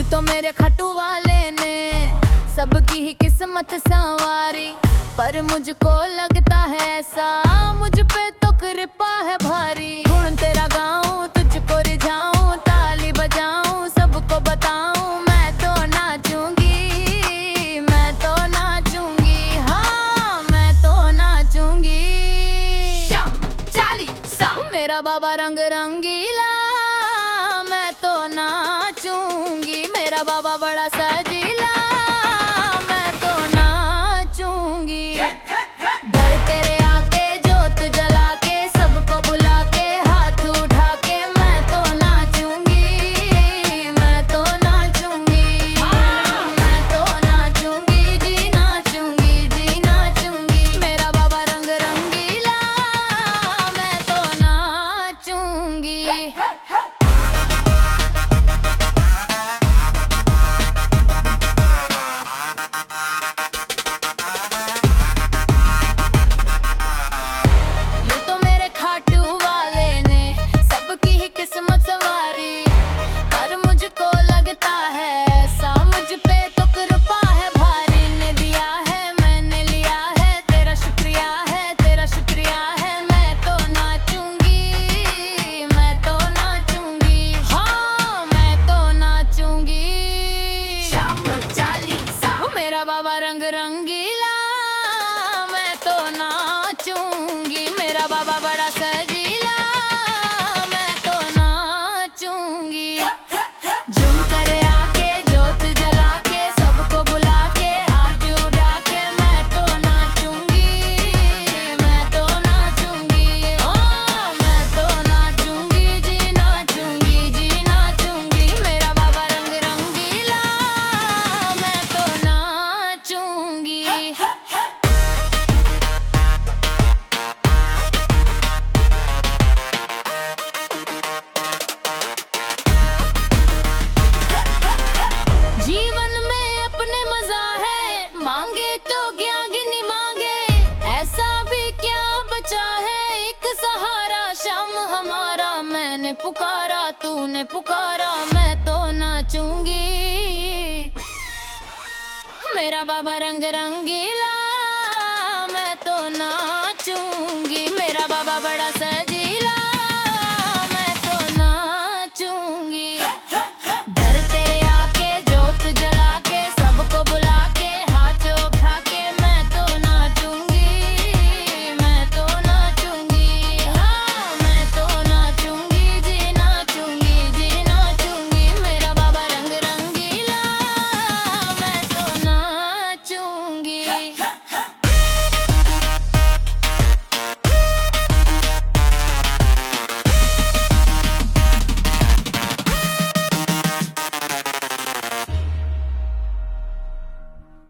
You तो मेरे खटू वाले ने सबकी ही किस्मत सवारी। पर मुझको लगता है ऐसा मुझ पे तो कृपा है भारी। गुण तेरा गाँव तुझको रिझाऊ ताली बजाऊ सबको बताऊ मैं तो नाचूँगी मैं तो नाचूँगी हाँ मैं तो नाचूँगी। मेरा बाबा रंग रंगीला babá रंगीला मैं तो नाचूँगी। मेरा बाबा बड़ा तूने पुकारा तूने पुकारा, मैं तो नाचूँगी। मेरा बाबा रंग रंगीला, मैं तो नाचूँगी। मेरा बाबा बड़ा सज